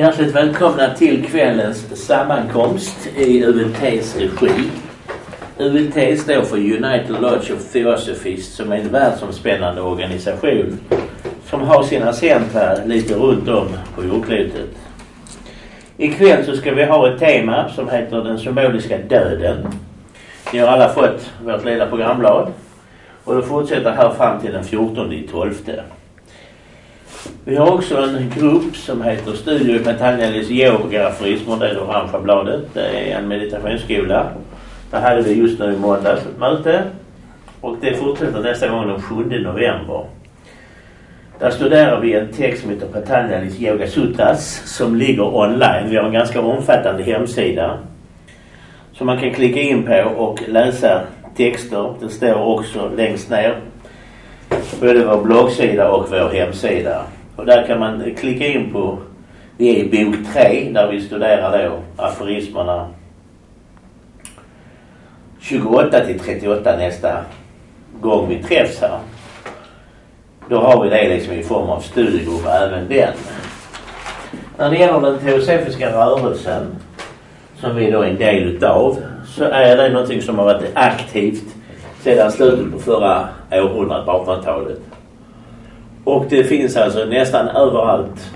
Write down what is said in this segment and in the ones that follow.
Hjärtligt välkomna till kvällens sammankomst i ULTs regi. ULT står för United Lodge of Theosophists som är en världsomspännande organisation som har sina centra lite runt om på jordklotet. Ikväll så ska vi ha ett tema som heter den symboliska döden. Ni har alla fått vårt lilla programblad och det fortsätter här fram till den 14 12. Vi har också en grupp som heter Studio Patanjalis Yoga för. Det är det orangea bladet. Det är en meditationsskola. Där hade vi just nu i måndags ett möte. Och det fortsätter nästa gång den 7 november. Där studerar vi en text som heter Patanjalis Yoga Sutras som ligger online. Vi har en ganska omfattande hemsida. Som man kan klicka in på och läsa texter. Det står också längst ner. Både vår bloggsida och vår hemsida. Och där kan man klicka in på, vi är i bok 3 där vi studerar då aforismerna 28 till 38 nästa gång vi träffs här. Då har vi det liksom i form av studiegrupp även den. När det gäller den teosofiska rörelsen som vi då är en del utav så är det någonting som har varit aktivt sedan slutet på förra århundradet, 1800-talet. Och det finns alltså nästan överallt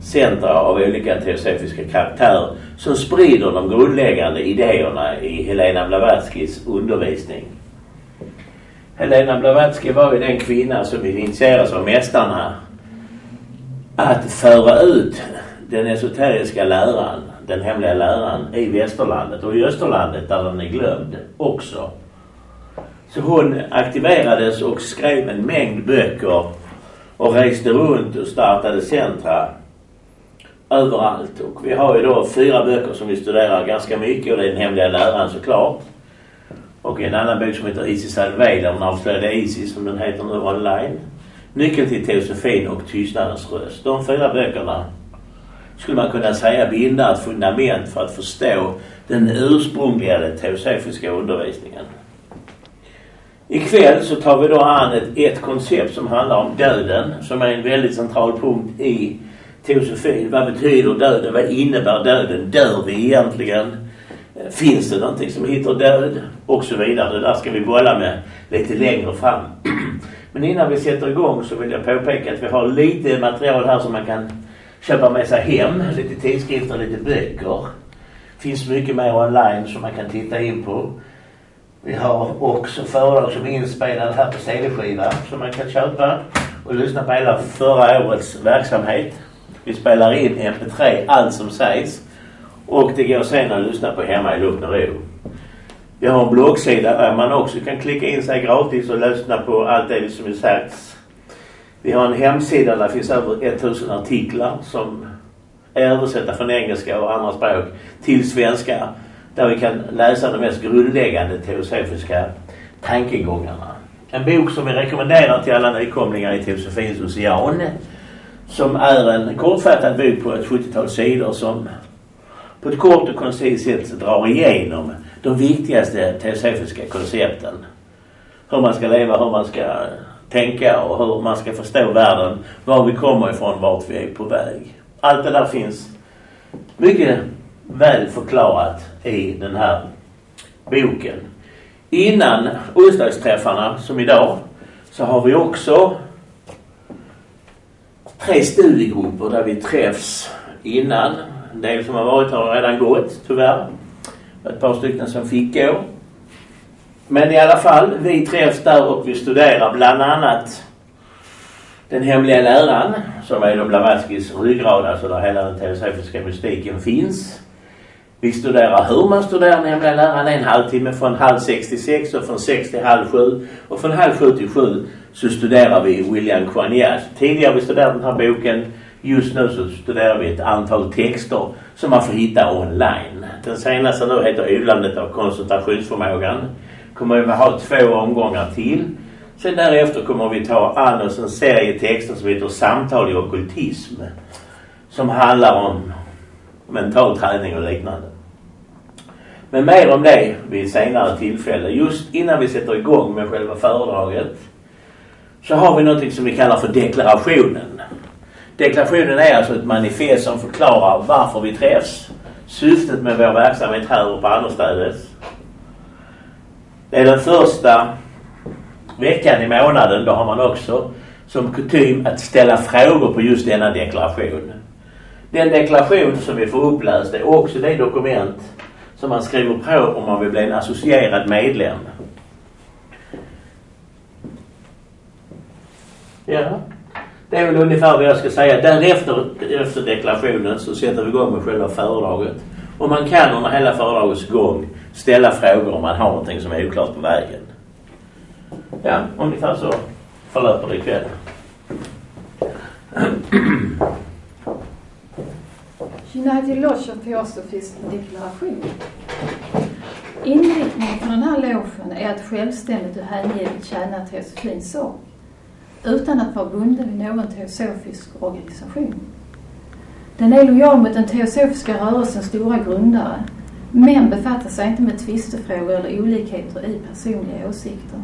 centra av olika teosofiska karaktärer som sprider de grundläggande idéerna i Helena Blavatskys undervisning. Helena Blavatsky var ju den kvinna som initierades av mästarna att föra ut den esoteriska läran, den hemliga läran i västerlandet och i österlandet där den är glömd också. Så hon aktiverades och skrev en mängd böcker och reste runt och startade centra överallt. Och vi har ju då fyra böcker som vi studerar ganska mycket och det är den hemliga läran såklart. Och en annan bok som heter Isis Alveda, hon avslöjade Isis som den heter nu online. Nyckeln till teosofin och Tystnadens röst. De fyra böckerna skulle man kunna säga bildar ett fundament för att förstå den ursprungliga teosofiska undervisningen. Ikväll så tar vi då an ett, ett koncept som handlar om döden som är en väldigt central punkt i teosofin. Vad betyder döden? Vad innebär döden? Dör vi egentligen? Eh, finns det någonting som heter död? Och så vidare. Det där ska vi bolla med lite längre fram. Men innan vi sätter igång så vill jag påpeka att vi har lite material här som man kan köpa med sig hem. Lite tidskrifter, lite böcker. Finns mycket mer online som man kan titta in på. Vi har också föredrag som är inspelade här på CD-skiva som man kan köpa och lyssna på hela förra årets verksamhet. Vi spelar in MP3, allt som sägs. Och det går sen att lyssna på hemma i lugn och ro. Vi har en bloggsida där man också kan klicka in sig gratis och lyssna på allt det som är sagts. Vi har en hemsida där det finns över 1000 artiklar som är översatta från engelska och andra språk till svenska där vi kan läsa de mest grundläggande teosofiska tankegångarna. En bok som vi rekommenderar till alla nykomlingar i Teosofins ocean. Som är en kortfattad bok på ett 70-tal sidor som på ett kort och koncist sätt drar igenom de viktigaste teosofiska koncepten. Hur man ska leva, hur man ska tänka och hur man ska förstå världen. Var vi kommer ifrån, vart vi är på väg. Allt det där finns mycket väl förklarat i den här boken. Innan onsdagsträffarna, som idag, så har vi också tre studiegrupper där vi träffs innan. En del som har varit har redan gått, tyvärr. Ett par stycken som fick gå. Men i alla fall, vi träffs där och vi studerar bland annat den hemliga läran som är då Blavatskys ryggrad, alltså där hela den teosofiska mystiken finns. Vi studerar hur man studerar nämligen läraren läran en halvtimme från halv sex till sex och från sex till halv sju. Och från halv sju till sju så studerar vi William Quanias. Tidigare har vi studerat den här boken. Just nu så studerar vi ett antal texter som man får hitta online. Den senaste nu heter Odlandet av koncentrationsförmågan. Kommer vi ha två omgångar till. Sen därefter kommer vi ta an oss en serie texter som heter Samtal i ockultism. Som handlar om mental träning och liknande. Men mer om det vid senare tillfälle. Just innan vi sätter igång med själva föredraget så har vi något som vi kallar för deklarationen. Deklarationen är alltså ett manifest som förklarar varför vi träffs, syftet med vår verksamhet här och på annorstädes. Det är den första veckan i månaden, då har man också som kutym att ställa frågor på just denna deklaration. Den deklaration som vi får uppläst är också det dokument som man skriver på om man vill bli en associerad medlem. Ja, det är väl ungefär vad jag ska säga. Därefter, efter deklarationen, så sätter vi igång med själva föredraget. Och man kan under hela föredragets gång ställa frågor om man har någonting som är oklart på vägen. Ja, ungefär så förlöper det ikväll. United Lodge of Theosophies deklaration. Inriktningen för den här logen är att självständigt och hängivet tjäna teosofins sak utan att vara bunden vid någon teosofisk organisation. Den är lojal mot den teosofiska rörelsens stora grundare men befattar sig inte med tvistefrågor eller olikheter i personliga åsikter.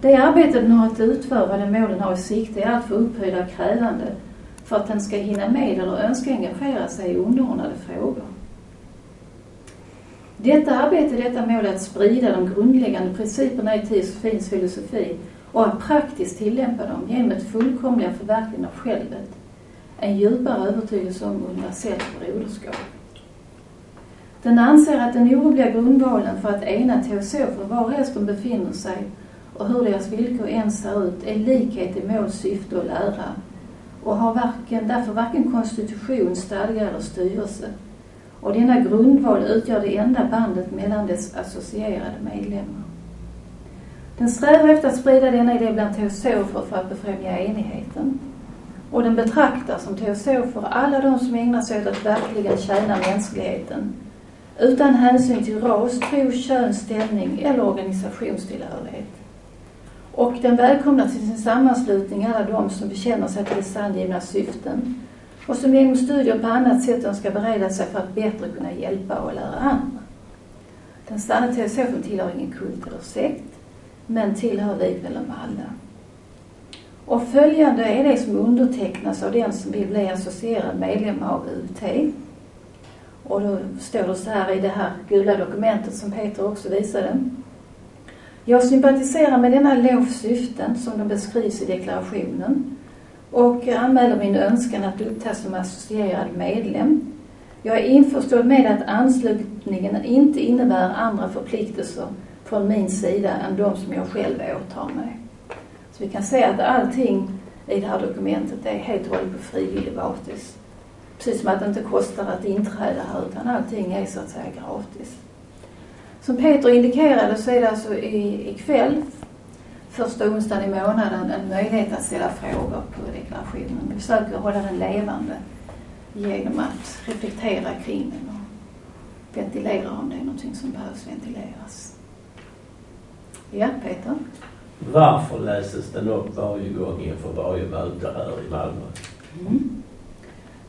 Det arbete den har att utföra, det mål den har i sikte, är alltför upphöjda och krävande för att den ska hinna med eller önska engagera sig i underordnade frågor. Detta arbete, detta mål är att sprida de grundläggande principerna i teosofins filosofi och att praktiskt tillämpa dem genom ett fullkomliga förverkligande av självet. En djupare övertygelse om universellt broderskap. Den anser att den orubbliga grundvalen för att ena teosofer varhelst de befinner sig och hur deras villkor än ser ut är likhet i mål, syfte och lära och har varken, därför varken konstitution, stadga eller styrelse. Och denna grundval utgör det enda bandet mellan dess associerade medlemmar. Den strävar efter att sprida denna idé bland teosofer för att befrämja enigheten. Och den betraktar som teosofer alla de som ägnar sig åt att verkligen tjäna mänskligheten utan hänsyn till ras, tro, kön, ställning eller organisationstillhörighet. Och den välkomnar till sin sammanslutning alla de som bekänner sig till dess angivna syften och som genom studier på annat sätt önskar bereda sig för att bättre kunna hjälpa och lära andra. Den sanna teosofen tillhör ingen kult eller sekt, men tillhör likväl dem alla. Och följande är det som undertecknas av den som vill bli associerad medlem av UT. Och då står det så här i det här gula dokumentet som Peter också visade. Jag sympatiserar med denna lovs syften som de beskrivs i deklarationen och anmäler min önskan att upptas som associerad medlem. Jag är införstådd med att anslutningen inte innebär andra förpliktelser från min sida än de som jag själv åtar mig. Så vi kan säga att allting i det här dokumentet är helt och hållet på frivillig basis. Precis som att det inte kostar att inträda här utan allting är så att säga gratis. Som Peter indikerade så är det alltså ikväll, första onsdagen i månaden, en möjlighet att ställa frågor på deklarationen. Vi försöker hålla den levande genom att reflektera kring den och ventilera om det är någonting som behövs ventileras. Ja, Peter? Varför läses den upp varje gång inför varje möte här i Malmö? Mm.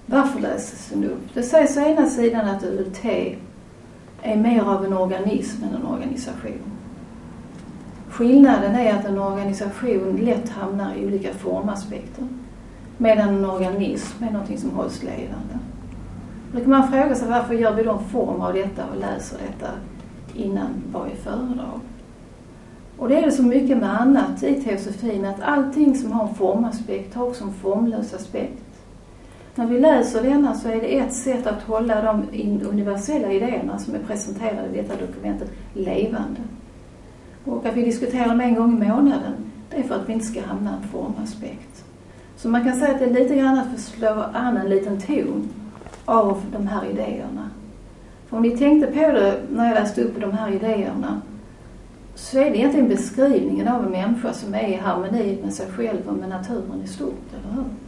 Varför läses den upp? Det sägs å ena sidan att ULT är mer av en organism än en organisation. Skillnaden är att en organisation lätt hamnar i olika formaspekter medan en organism är någonting som hålls levande. Då kan man fråga sig varför gör vi då en form av detta och läser detta innan varje föredrag? Och det är det så mycket med annat i teosofin att allting som har en formaspekt har också en formlös aspekt. När vi läser denna så är det ett sätt att hålla de universella idéerna som är presenterade i detta dokumentet levande. Och att vi diskuterar dem en gång i månaden, det är för att vi inte ska hamna i en formaspekt. Så man kan säga att det är lite grann att slå an en liten ton av de här idéerna. För om ni tänkte på det när jag läste upp de här idéerna så är det egentligen beskrivningen av en människa som är i harmoni med sig själv och med naturen i stort, eller hur?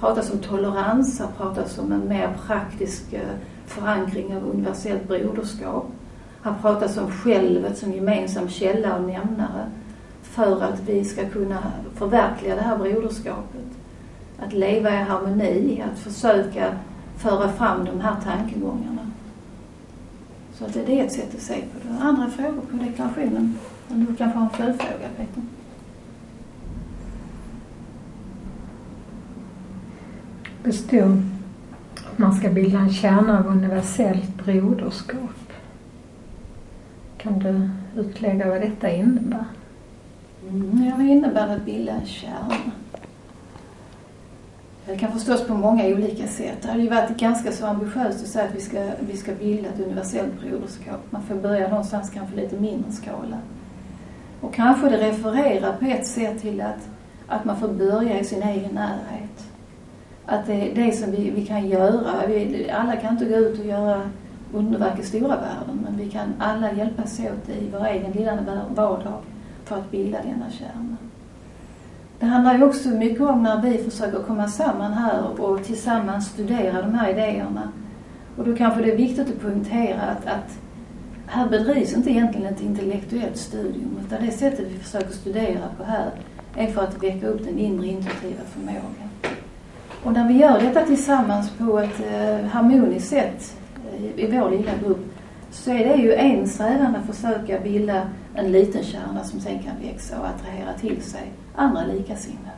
Pratas om tolerans, här pratas om en mer praktisk eh, förankring av universellt broderskap. Här pratas om självet som gemensam källa och nämnare för att vi ska kunna förverkliga det här broderskapet. Att leva i harmoni, att försöka föra fram de här tankegångarna. Så att det är ett sätt att se på det. Andra frågor på deklarationen? Du kanske har en följdfråga, Peter? Det att man ska bilda en kärna av universellt broderskap. Kan du utlägga vad detta innebär? Mm, ja, vad innebär det att bilda en kärna? Det kan förstås på många olika sätt. Det hade ju varit ganska så ambitiöst att säga att vi ska, vi ska bilda ett universellt broderskap. Man får börja någonstans kanske lite mindre skala. Och kanske det refererar på ett sätt till att, att man får börja i sin egen närhet. Att det är det som vi, vi kan göra. Vi, alla kan inte gå ut och göra underverk i stora världen men vi kan alla hjälpas åt i vår egen lilla vardag för att bilda denna kärna. Det handlar ju också mycket om när vi försöker komma samman här och tillsammans studera de här idéerna. Och då kanske det är viktigt att poängtera att, att här bedrivs inte egentligen ett intellektuellt studium utan det sättet vi försöker studera på här är för att väcka upp den inre intuitiva förmågan. Och när vi gör detta tillsammans på ett eh, harmoniskt sätt i, i vår lilla grupp så är det ju en strävan att försöka bilda en liten kärna som sen kan växa och attrahera till sig andra likasinnade.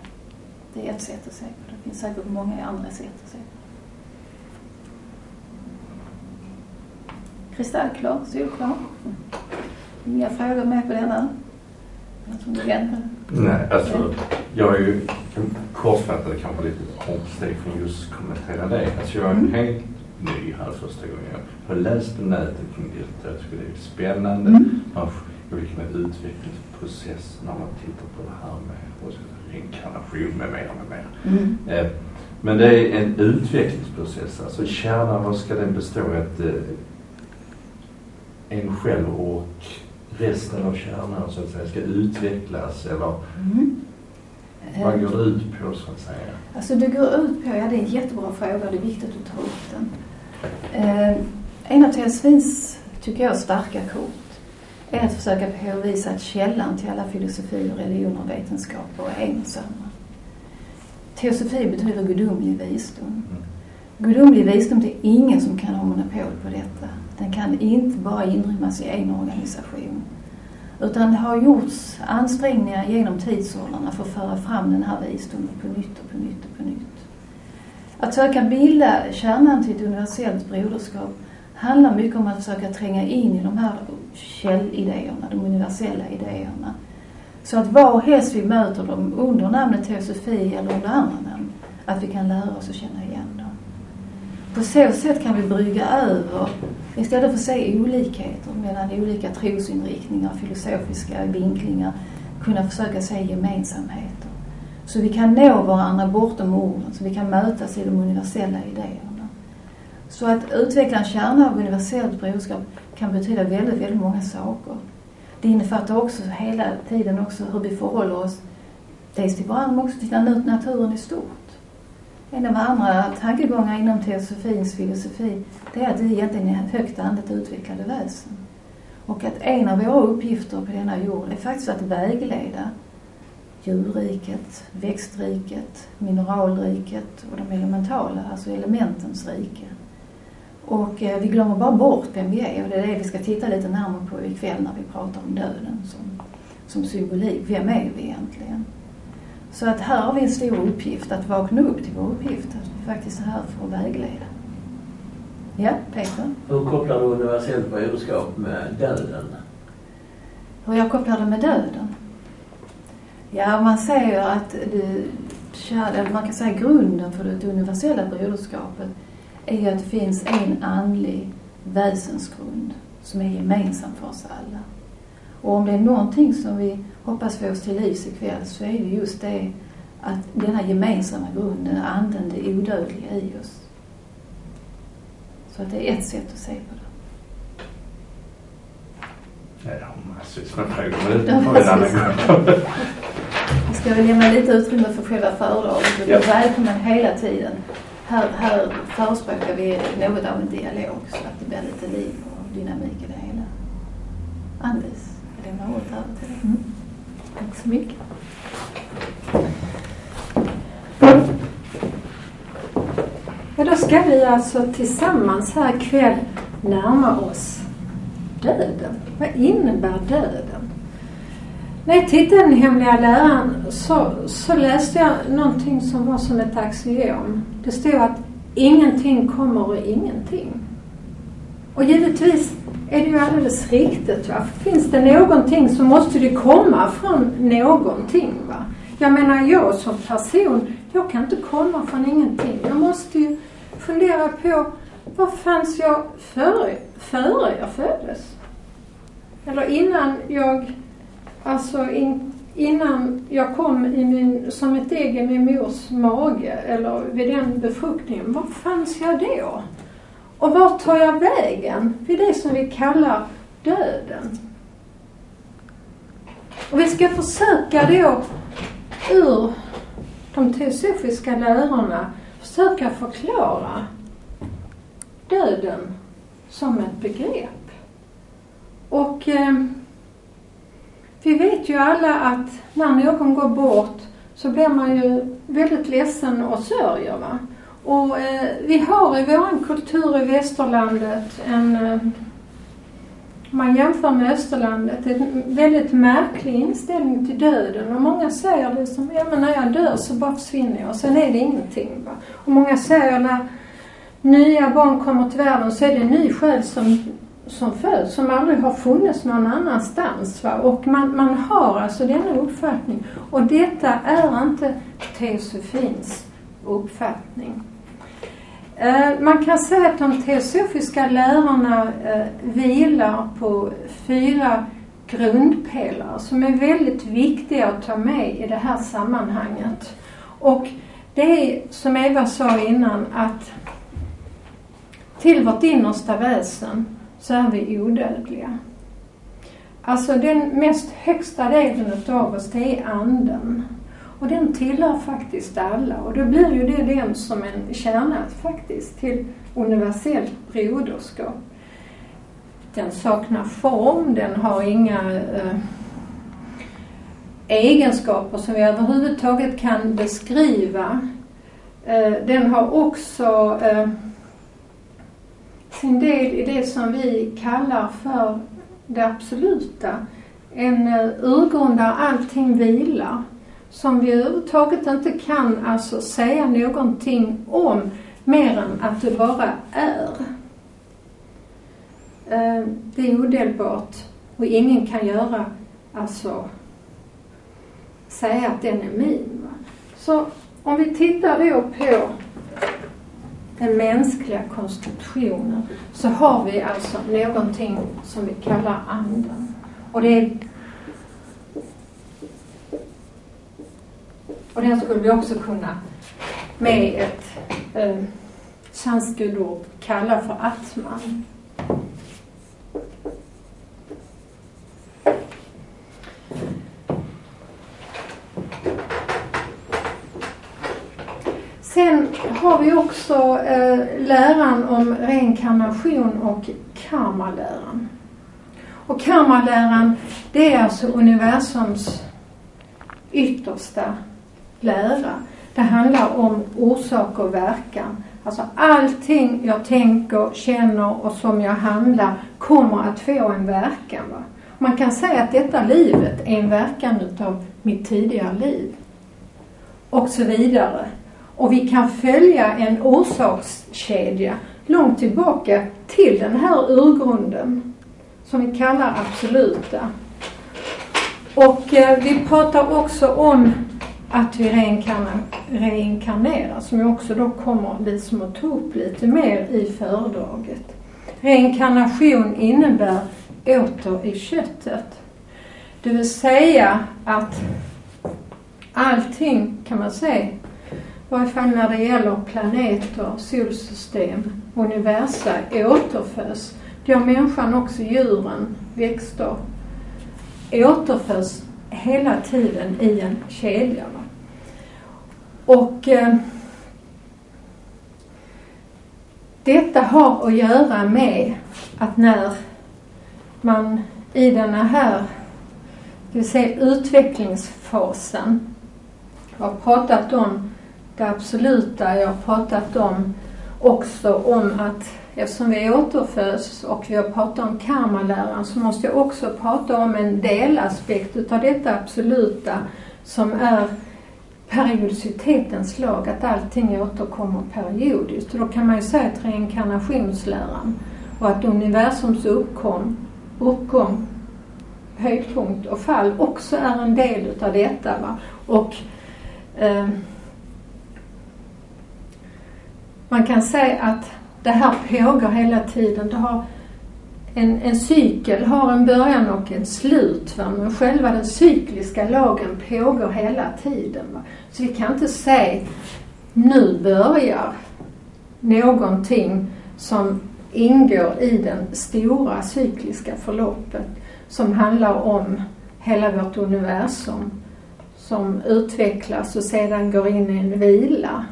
Det är ett sätt att se på det. Det finns säkert många andra sätt att se på det. Kristallklar, solklar. Inga frågor med på denna? Nej, alltså jag är ju kortfattad kanske lite omsteg från just kommentera det. Alltså jag är mm. helt ny här första gången. Jag har läst på nätet kring detta. Jag tycker det är spännande. Mm. Man liksom en utvecklingsprocess när man tittar på det här med reinkarnation med mera, med mera. Mm. Eh, men det är en utvecklingsprocess. Alltså kärnan, vad ska den bestå i? Att eh, en själv och resten av kärnan så att säga ska utvecklas eller mm. vad går det ut på så att säga? Alltså det går ut på, ja det är en jättebra fråga det är viktigt att ta upp den. Eh, en av Telsvins, tycker jag, starka kort är att försöka påvisa att källan till alla filosofier, religioner och vetenskaper är en och samma. Teosofi betyder gudomlig visdom. Mm. Gudomlig visdom, det är ingen som kan ha monopol på detta. Den kan inte bara inrymmas i en organisation. Utan det har gjorts ansträngningar genom tidsåldrarna för att föra fram den här visdomen på nytt och på nytt och på nytt. Att söka bilda kärnan till ett universellt broderskap handlar mycket om att försöka tränga in i de här källidéerna, de universella idéerna. Så att var helst vi möter dem under namnet teosofi eller under andra namn, att vi kan lära oss att känna igen dem. På så sätt kan vi brygga över, istället för att se olikheter mellan olika trosinriktningar, filosofiska vinklingar, kunna försöka se gemensamheter. Så vi kan nå varandra bortom orden, så vi kan mötas i de universella idéerna. Så att utveckla en kärna av universellt broderskap kan betyda väldigt, väldigt många saker. Det innefattar också hela tiden också hur vi förhåller oss dels till varandra men också till naturen i stort. En av andra tankegångar inom teosofins filosofi det är att vi egentligen är högt andligt utvecklade väsen. Och att en av våra uppgifter på denna jord är faktiskt att vägleda djurriket, växtriket, mineralriket och de elementala, alltså elementens rike. Och eh, vi glömmer bara bort vem vi är och det är det vi ska titta lite närmare på ikväll när vi pratar om döden som, som symbolik. Vem är vi egentligen? Så att här har vi en stor uppgift, att vakna upp till vår uppgift, att vi faktiskt är här för att vägleda. Ja, Peter? Hur kopplar du universellt broderskap med döden? Hur jag kopplar det med döden? Ja, man säger att det, man kan säga grunden för det universella broderskapet är att det finns en andlig väsensgrund som är gemensam för oss alla. Och om det är någonting som vi hoppas få oss till livs ikväll så är det just det att denna gemensamma grunden, anden, det odödliga i oss. Så att det är ett sätt att se på det. Jag har massvis med frågor, det får vi en annan gång. Vi ska väl lämna lite utrymme för själva föredraget. Du är välkommen hela tiden. Här, här förespråkar vi något av en dialog så att det blir lite liv och dynamik i det hela. Anders, jag lämnar ordet över till dig. Mm. Tack så mycket. Ja, då ska vi alltså tillsammans här ikväll närma oss döden. Vad innebär döden? när jag tittade den hemliga läran så, så läste jag någonting som var som ett axiom. Det stod att ingenting kommer ur ingenting. Och givetvis är det ju alldeles riktigt. Va? Finns det någonting så måste det komma från någonting. Va? Jag menar jag som person, jag kan inte komma från ingenting. Jag måste ju fundera på var fanns jag före, före jag föddes? Eller innan jag, alltså in, innan jag kom i min, som ett ägg i min mors mage eller vid den befruktningen. Var fanns jag då? Och vart tar jag vägen vid det som vi kallar döden? Och vi ska försöka då ur de teosofiska lärorna försöka förklara döden som ett begrepp. Och eh, vi vet ju alla att när någon går bort så blir man ju väldigt ledsen och sörjer. Va? Och eh, vi har i vår kultur i västerlandet en, eh, om man jämför med österlandet, en väldigt märklig inställning till döden. Och många säger det som, ja men när jag dör så bara försvinner jag och sen är det ingenting. Va? Och många säger när nya barn kommer till världen så är det en ny själ som, som föds, som aldrig har funnits någon annanstans. Va? Och man, man har alltså denna uppfattning. Och detta är inte teosofins uppfattning. Eh, man kan säga att de teosofiska lärorna eh, vilar på fyra grundpelare som är väldigt viktiga att ta med i det här sammanhanget. Och det är som Eva sa innan att till vårt innersta väsen så är vi odödliga. Alltså den mest högsta delen av oss det är anden. Och den tillhör faktiskt alla och då blir ju det den som en kärna faktiskt till universellt broderskap. Den saknar form, den har inga eh, egenskaper som vi överhuvudtaget kan beskriva. Eh, den har också eh, sin del i det som vi kallar för det absoluta. En eh, urgrund där allting vilar som vi överhuvudtaget inte kan alltså säga någonting om mer än att det bara är. Eh, det är odelbart och ingen kan göra, alltså säga att den är min. Så om vi tittar då på den mänskliga konstitutionen så har vi alltså någonting som vi kallar anden. Och det är Och den skulle vi också kunna med ett eh, sanskritord kalla för atman. Sen har vi också eh, läran om reinkarnation och karmaläran. Och karmaläran det är alltså universums yttersta lära. Det handlar om orsak och verkan. Alltså allting jag tänker, känner och som jag handlar kommer att få en verkan. Va? Man kan säga att detta livet är en verkan utav mitt tidigare liv. Och så vidare. Och vi kan följa en orsakskedja långt tillbaka till den här urgrunden som vi kallar absoluta. Och eh, vi pratar också om att vi reinkarnerar, som jag också då kommer liksom att ta upp lite mer i föredraget. Reinkarnation innebär åter i köttet. Det vill säga att allting kan man säga, i varje fall när det gäller planeter, solsystem, universa, återföds. Det gör människan också, djuren, växter, återföds hela tiden i en kedja. Och eh, detta har att göra med att när man i den här det vill säga utvecklingsfasen har pratat om det absoluta, jag har pratat om också om att eftersom vi återföds och vi har pratat om karmaläran så måste jag också prata om en delaspekt utav detta absoluta som är periodicitetens lag, att allting återkommer periodiskt. Och då kan man ju säga att reinkarnationsläran och att universums uppkom, uppgång, höjdpunkt och fall också är en del utav detta. Va? Och eh, man kan säga att det här pågår hela tiden. Det har en, en cykel har en början och ett slut. Va? Men själva den cykliska lagen pågår hela tiden. Va? Så vi kan inte säga nu börjar någonting som ingår i den stora cykliska förloppet som handlar om hela vårt universum som utvecklas och sedan går in i en vila.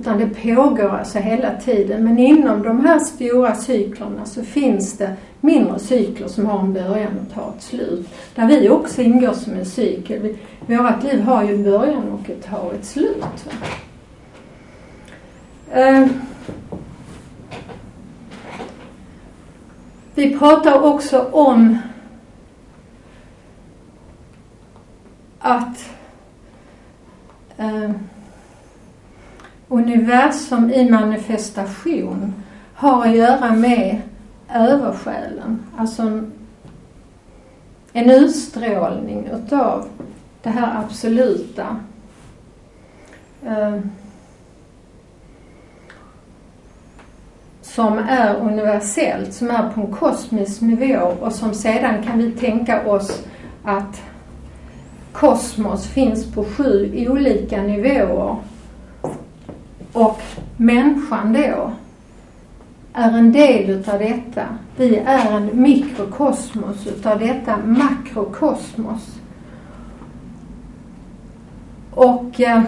Utan det pågår alltså hela tiden. Men inom de här stora cyklerna så finns det mindre cykler som har en början och tar ett slut. Där vi också ingår som en cykel. vårt liv har ju en början och ett har ett slut. Eh, vi pratar också om att eh, universum i manifestation har att göra med översjälen. Alltså en, en utstrålning utav det här absoluta. Eh, som är universellt, som är på en kosmisk nivå och som sedan kan vi tänka oss att kosmos finns på sju olika nivåer och människan då är en del utav detta. Vi är en mikrokosmos utav detta makrokosmos. Och eh,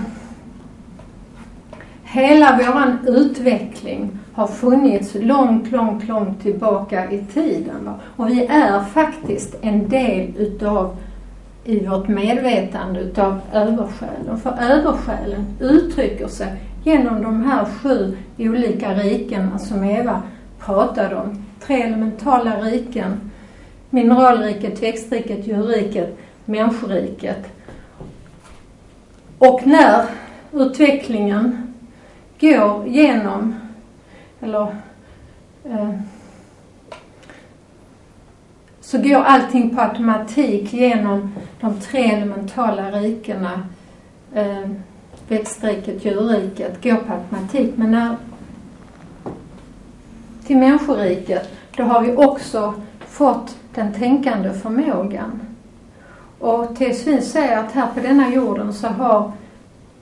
hela våran utveckling har funnits långt, långt, långt tillbaka i tiden. Va? Och vi är faktiskt en del utav i vårt medvetande utav översjälen. För översjälen uttrycker sig genom de här sju olika rikena som Eva pratade om. Tre elementala riken. Mineralriket, växtriket, djurriket, människoriket. Och när utvecklingen går genom, eller eh, så går allting på automatik genom de tre elementala rikena. Eh, växtriket, djurriket går på automatik. Men när till människoriket, då har vi också fått den tänkande förmågan. Och T.S. säger att här på denna jorden så har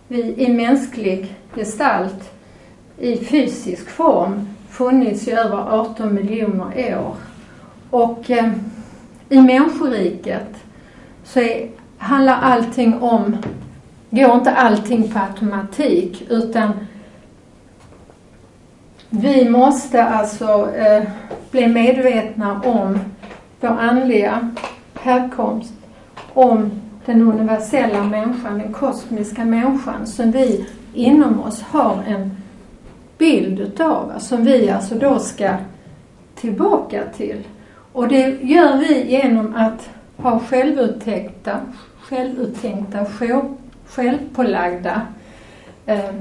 vi i mänsklig gestalt, i fysisk form, funnits i över 18 miljoner år. Och eh, i människoriket så är, handlar allting om går inte allting på automatik utan vi måste alltså eh, bli medvetna om vår andliga härkomst, om den universella människan, den kosmiska människan som vi inom oss har en bild utav, som vi alltså då ska tillbaka till. Och det gör vi genom att ha självuttänkta, självuttänkta, självpålagda eh,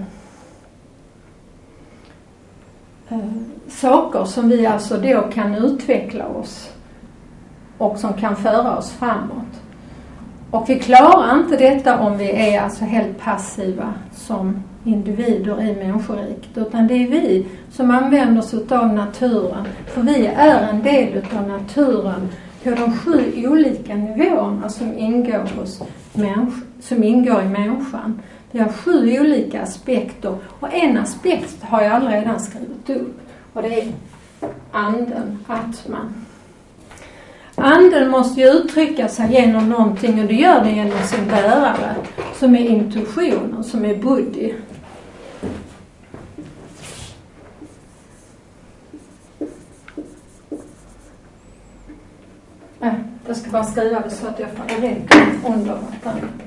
eh, saker som vi alltså då kan utveckla oss och som kan föra oss framåt. Och vi klarar inte detta om vi är alltså helt passiva som individer i människoriket utan det är vi som använder oss utav naturen. För vi är en del utav naturen på de sju olika nivåerna som ingår, hos människor som ingår i människan. Vi har sju olika aspekter och en aspekt har jag redan skrivit upp och det är anden, atman. Anden måste ju uttrycka sig genom någonting och det gör den genom sin bärare som är intuitionen, som är buddhi. Äh, jag ska bara skriva det så att jag får rätt under vartannat.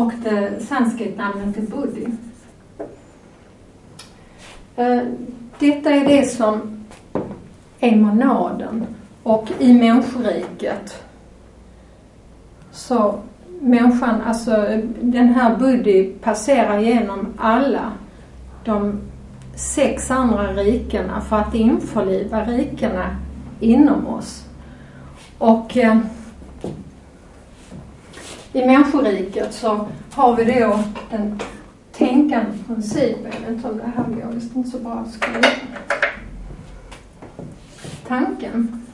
och det sanskritnamnet är buddhi. Eh, detta är det som är monaden och i människoriket så människan, alltså den här buddhi passerar genom alla de sex andra rikena för att införliva rikena inom oss. Och eh, i människoriket så har vi då den tänkande principen. Jag vet inte om det här går, visst inte så bra att skriva. Tanken.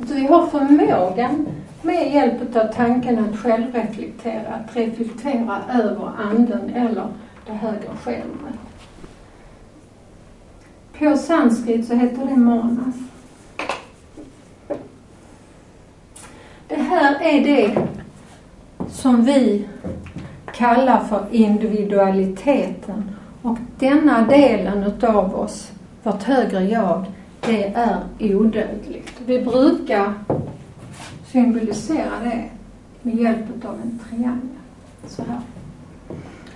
Alltså vi har förmågan med hjälp av tanken att självreflektera, att reflektera över anden eller det högre självet. På sanskrit så heter det manas. Det här är det som vi kallar för individualiteten. Och denna delen utav oss, vårt högre jag, det är odödligt. Vi brukar symbolisera det med hjälp av en triangel. Så här.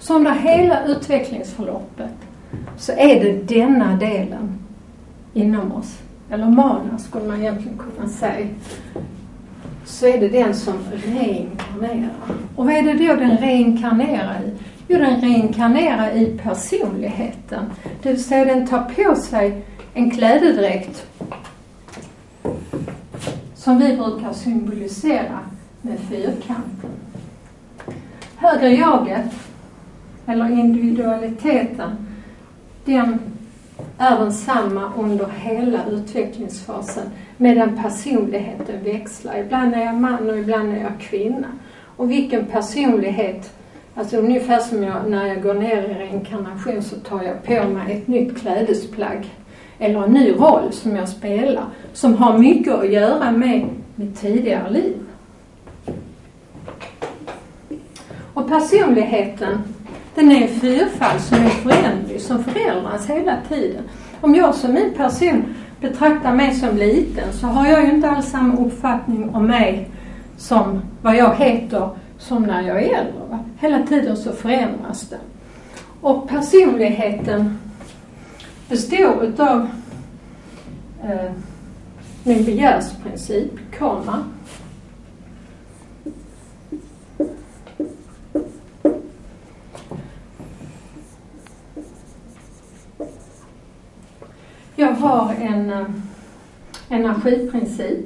Så under hela utvecklingsförloppet så är det denna delen inom oss, eller mana skulle man egentligen kunna säga, så är det den som reinkarnerar. Och vad är det då den reinkarnerar i? Jo, den reinkarnerar i personligheten. Det vill säga den tar på sig en klädedräkt som vi brukar symbolisera med fyrkanten. Högre jaget, eller individualiteten, den är densamma under hela utvecklingsfasen medan personligheten växlar. Ibland är jag man och ibland är jag kvinna. Och vilken personlighet, alltså ungefär som jag, när jag går ner i reinkarnation så tar jag på mig ett nytt klädesplagg eller en ny roll som jag spelar som har mycket att göra med mitt tidigare liv. Och personligheten, den är en fyrfald som är föränderlig, som förändras hela tiden. Om jag som min person betraktar mig som liten så har jag ju inte alls samma uppfattning om mig som vad jag heter som när jag är äldre. Va? Hela tiden så förändras det. Och personligheten består utav eh, min begärsprincip, karma. Jag har en eh, energiprincip.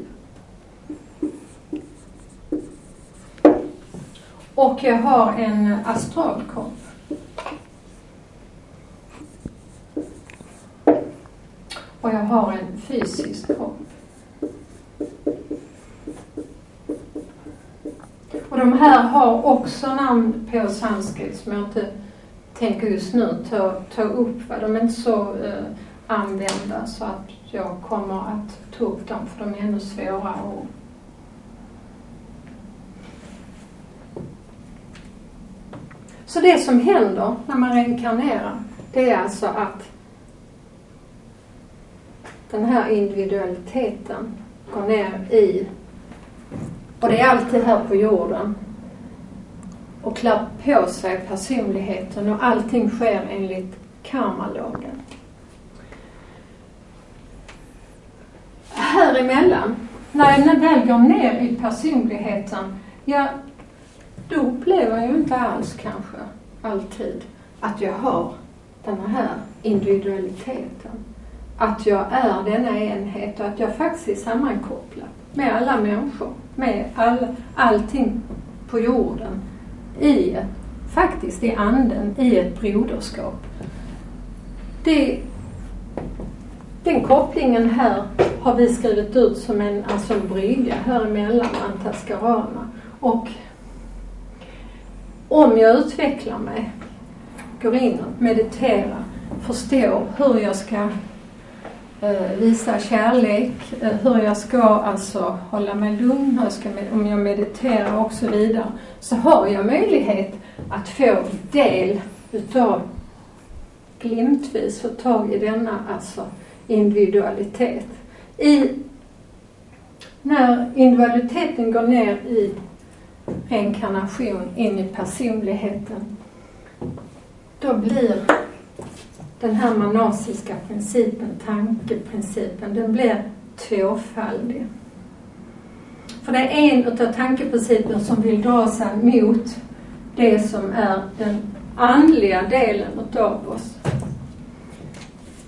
Och jag har en astralkropp. Och jag har en fysisk kropp. Och de här har också namn på sanskrit som jag inte tänker just nu ta, ta upp. De är inte så eh, använda så att jag kommer att ta upp dem för de är ännu svårare ord. Så det som händer när man reinkarnerar det är alltså att den här individualiteten går ner i, och det är alltid här på jorden, och klär på sig personligheten och allting sker enligt karmalagen. Däremellan, när jag väl går ner i personligheten, ja, då upplever jag ju inte alls kanske alltid att jag har den här individualiteten att jag är denna enhet och att jag faktiskt är sammankopplad med alla människor, med all, allting på jorden i, faktiskt i anden, i ett broderskap. Det, den kopplingen här har vi skrivit ut som en, alltså en brygga här emellan Antaskarana. Och om jag utvecklar mig, går in och mediterar, förstår hur jag ska eh, visa kärlek, eh, hur jag ska alltså hålla mig lugn, hur jag ska, om jag mediterar och så vidare, så har jag möjlighet att få del utav glimtvis få tag i denna alltså individualitet. I, när individualiteten går ner i reinkarnation in i personligheten, då blir den här manasiska principen, tankeprincipen, den blir tvåfaldig. För det är en utav tankeprincipen som vill dra sig mot det som är den andliga delen utav oss.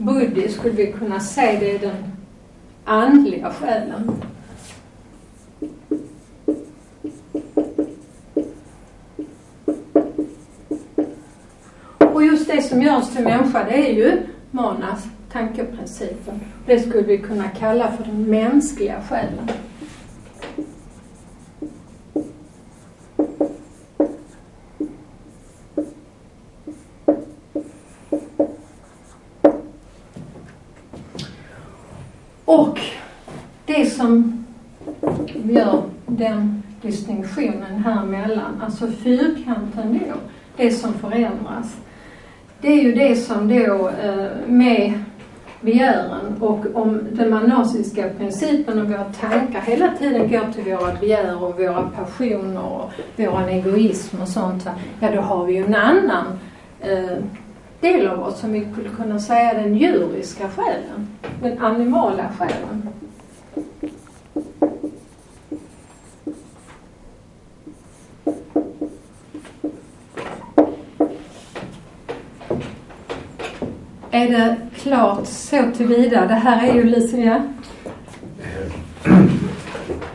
Buddhi skulle vi kunna säga det är den andliga själen. Och just det som gör oss till människa det är ju manas, tankeprincipen. Det skulle vi kunna kalla för den mänskliga själen. Och det som gör den distinktionen här mellan, alltså fyrkanten då, det som förändras. Det är ju det som då eh, med begären och om den manasiska principen och våra tankar hela tiden går till våra begär och våra passioner och vår egoism och sånt. Ja, då har vi ju en annan eh, del av oss som vi skulle kunna säga den djuriska själen. Den animala själen. Är det klart så tillvida? Det här är ju liksom, ja.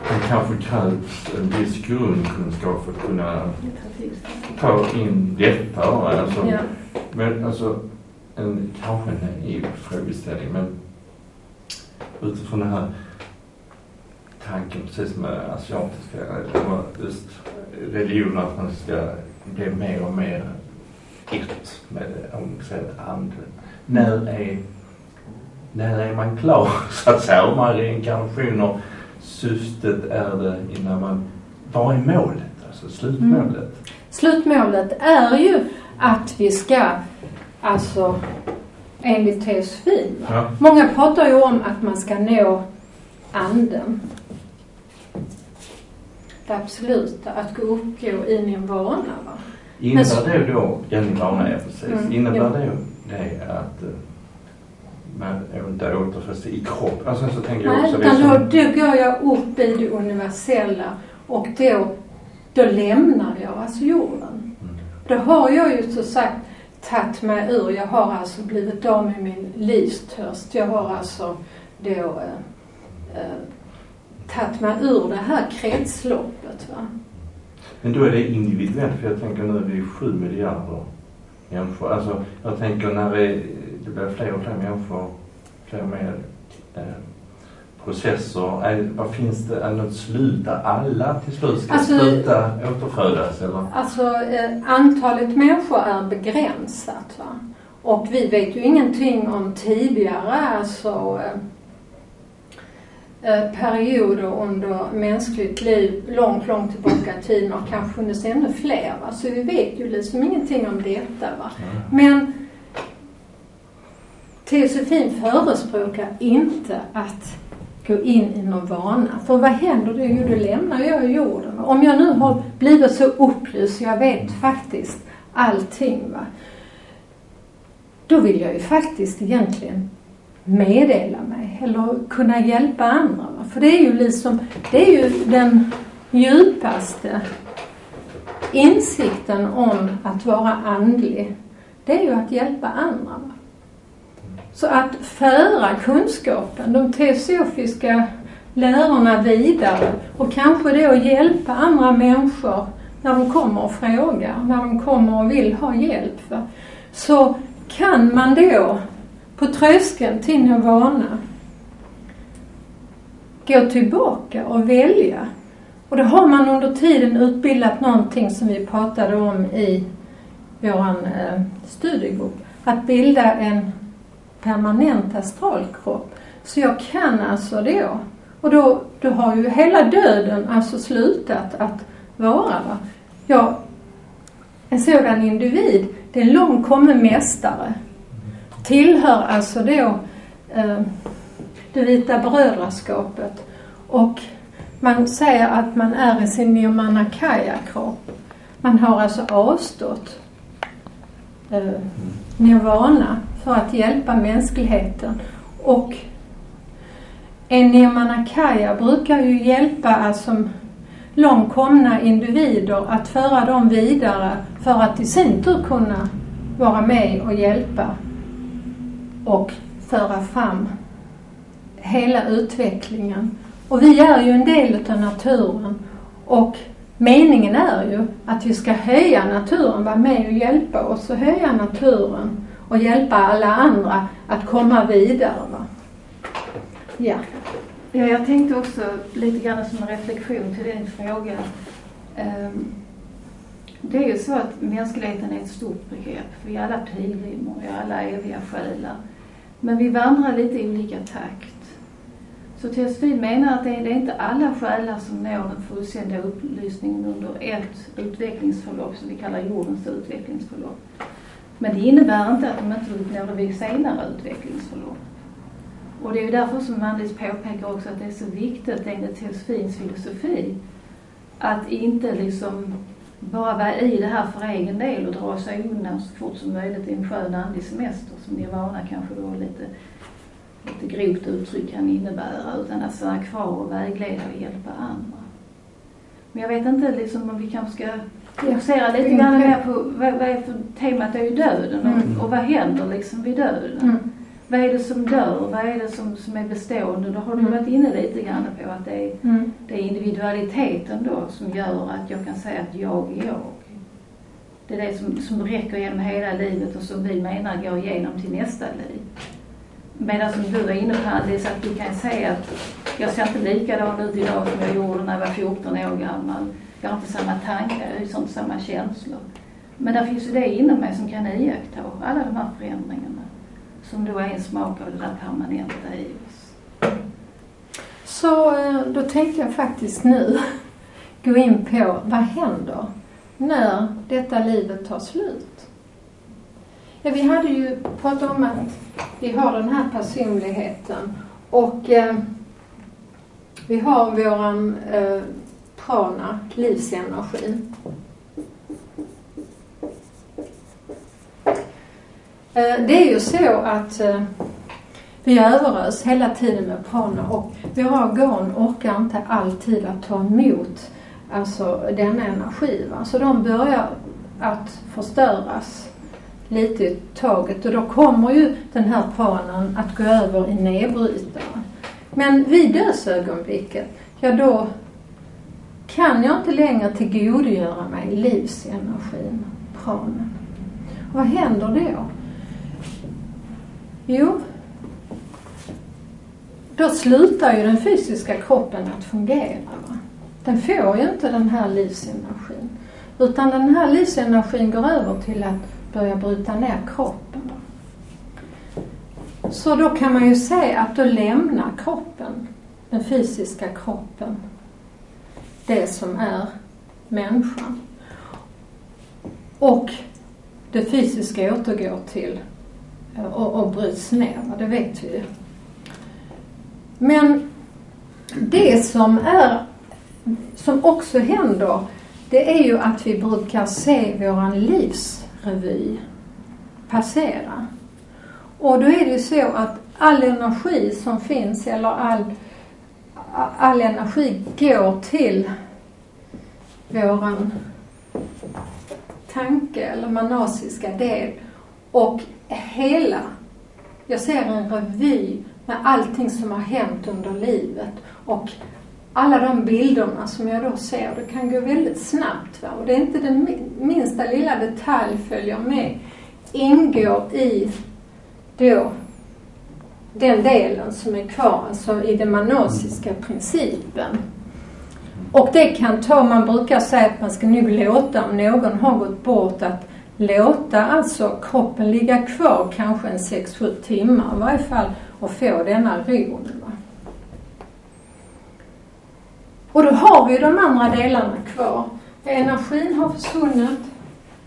Det kanske krävs en viss grundkunskap för att kunna ta in detta. Alltså, ja. Men alltså, en, kanske naiv frågeställning men utifrån den här tanken precis med asiatiska, just religion att man ska bli mer och mer ett med, om man säger anden när är, när är man klar så att säga? Om man reinkarnationer, syftet är det innan man, vad är målet? Alltså slutmålet? Mm. Slutmålet är ju att vi ska, alltså enligt teosofin. Ja. Många pratar ju om att man ska nå anden. Det absoluta, att gå in i en vana. Va? Innebär det då, ja en vana ja precis, mm. innebär ja. det det att eh, man inte återförs i kropp. Alltså, så tänker Nej, jag också utan då, då går jag upp i det universella och då, då lämnar jag alltså jorden. Mm. Då har jag ju så sagt tagit mig ur, jag har alltså blivit av med min livstörst. Jag har alltså då eh, eh, tagit mig ur det här kretsloppet. Va? Men då är det individuellt, för jag tänker nu är vi sju miljarder människor. Alltså, jag tänker när vi, det blir fler och fler människor, fler och mer eh, processer. Är, vad finns det, är något slut där alla till slut ska alltså, sluta återfödas eller? Alltså eh, antalet människor är begränsat va. Och vi vet ju ingenting om tidigare alltså Eh, perioder under mänskligt liv långt, långt tillbaka i tiden och kanske funnits ännu fler. Va? Så vi vet ju liksom ingenting om detta. Va? Men teosofin förespråkar inte att gå in i någon vana. För vad händer då? Jo, då lämnar jag jorden. Om jag nu har blivit så upplyst, jag vet faktiskt allting. Va? Då vill jag ju faktiskt egentligen meddela mig eller kunna hjälpa andra. För det är ju liksom, det är ju den djupaste insikten om att vara andlig. Det är ju att hjälpa andra. Så att föra kunskapen, de teosofiska lärorna vidare och kanske då hjälpa andra människor när de kommer och frågar, när de kommer och vill ha hjälp. Så kan man då på tröskeln till nirvana gå tillbaka och välja. Och då har man under tiden utbildat någonting som vi pratade om i våran eh, studiegrupp. Att bilda en permanent astralkropp. Så jag kan alltså då, och då, då har ju hela döden alltså slutat att vara. Va? Jag, en sådan individ, det är en långt kommen mästare tillhör alltså då eh, det vita brödraskapet och man säger att man är i sin nirmanakaya-kropp. Man har alltså avstått eh, nirvana för att hjälpa mänskligheten. Och en nirmanakaya brukar ju hjälpa alltså långt komna individer att föra dem vidare för att i sin tur kunna vara med och hjälpa och föra fram hela utvecklingen. Och vi är ju en del utav naturen och meningen är ju att vi ska höja naturen, vara med och hjälpa oss att höja naturen och hjälpa alla andra att komma vidare. Va? Ja. Ja, jag tänkte också lite grann som en reflektion till din fråga. Ehm, det är ju så att mänskligheten är ett stort begrepp. Vi är alla pilgrimer, vi är alla eviga själar. Men vi vandrar lite i olika takt. Så Teosofin menar att det är, inte alla själar som når den fullständiga upplysningen under ett utvecklingsförlopp som vi kallar jordens utvecklingsförlopp. Men det innebär inte att de inte uppnår det vid senare utvecklingsförlopp. Och det är ju därför som Mandis påpekar också att det är så viktigt enligt teosofins filosofi att inte liksom bara vara i det här för egen del och dra sig undan så fort som möjligt i en skön andlig semester som nirvana kanske då lite, lite grovt uttryck kan innebära utan att stanna kvar och vägleda och hjälpa andra. Men jag vet inte liksom om vi kanske ska fokusera lite grann mer på vad, vad är för temat är ju döden och, mm. och vad händer liksom vid döden. Vad är det som dör? Vad är det som, som är bestående? Då har du mm. varit inne lite grann på att det är, mm. det är individualiteten då som gör att jag kan säga att jag är jag. Det är det som, som räcker genom hela livet och som vi menar går igenom till nästa liv. Medan som du var inne på Alice, att vi kan säga att jag ser inte likadan ut idag som jag gjorde när jag var 14 år gammal. Jag har inte samma tankar, jag har inte samma känslor. Men där finns ju det inom mig som kan iaktta alla de här förändringarna som då är en smak av det där permanenta i oss. Så eh, då tänkte jag faktiskt nu gå in på vad händer när detta livet tar slut? Ja, vi hade ju pratat om att vi har den här personligheten och eh, vi har våran eh, prana, livsenergin. Eh, det är ju så att eh, vi överös hela tiden med prana och våra organ orkar inte alltid att ta emot alltså denna energi. Va? Så de börjar att förstöras lite i taget och då kommer ju den här pranan att gå över i nedbrytare. Men vid dödsögonblicket, ja då kan jag inte längre tillgodogöra mig livsenergin, pranen. vad händer då? Jo, då slutar ju den fysiska kroppen att fungera. Va? Den får ju inte den här livsenergin. Utan den här livsenergin går över till att börja bryta ner kroppen. Så då kan man ju säga att då lämnar kroppen, den fysiska kroppen, det som är människan. Och det fysiska återgår till Eh, och, och bryts ner, det vet vi ju. Men det som är, som också händer, det är ju att vi brukar se våran livsrevy passera. Och då är det ju så att all energi som finns, eller all, all energi går till våran tanke eller manasiska del. Och hela, jag ser en revy med allting som har hänt under livet och alla de bilderna som jag då ser, det kan gå väldigt snabbt. Va? Och det är inte den minsta lilla detalj följer med, ingår i då den delen som är kvar, alltså i den manosiska principen. Och det kan ta, man brukar säga att man ska nog låta om någon har gått bort att låta alltså kroppen ligga kvar kanske en 6-7 timmar i varje fall och få denna ron. Och då har vi de andra delarna kvar. Energin har försvunnit,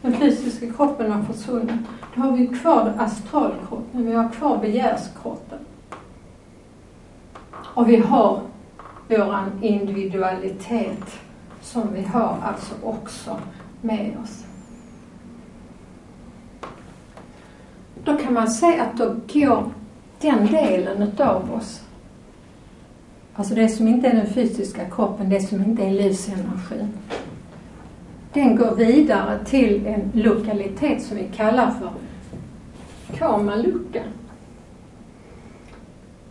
den fysiska kroppen har försvunnit. Då har vi kvar astralkroppen, vi har kvar begärskroppen. Och vi har våran individualitet som vi har alltså också med oss. Då kan man säga att då går den delen utav oss, alltså det som inte är den fysiska kroppen, det som inte är livsenergin, den går vidare till en lokalitet som vi kallar för Kamalucka.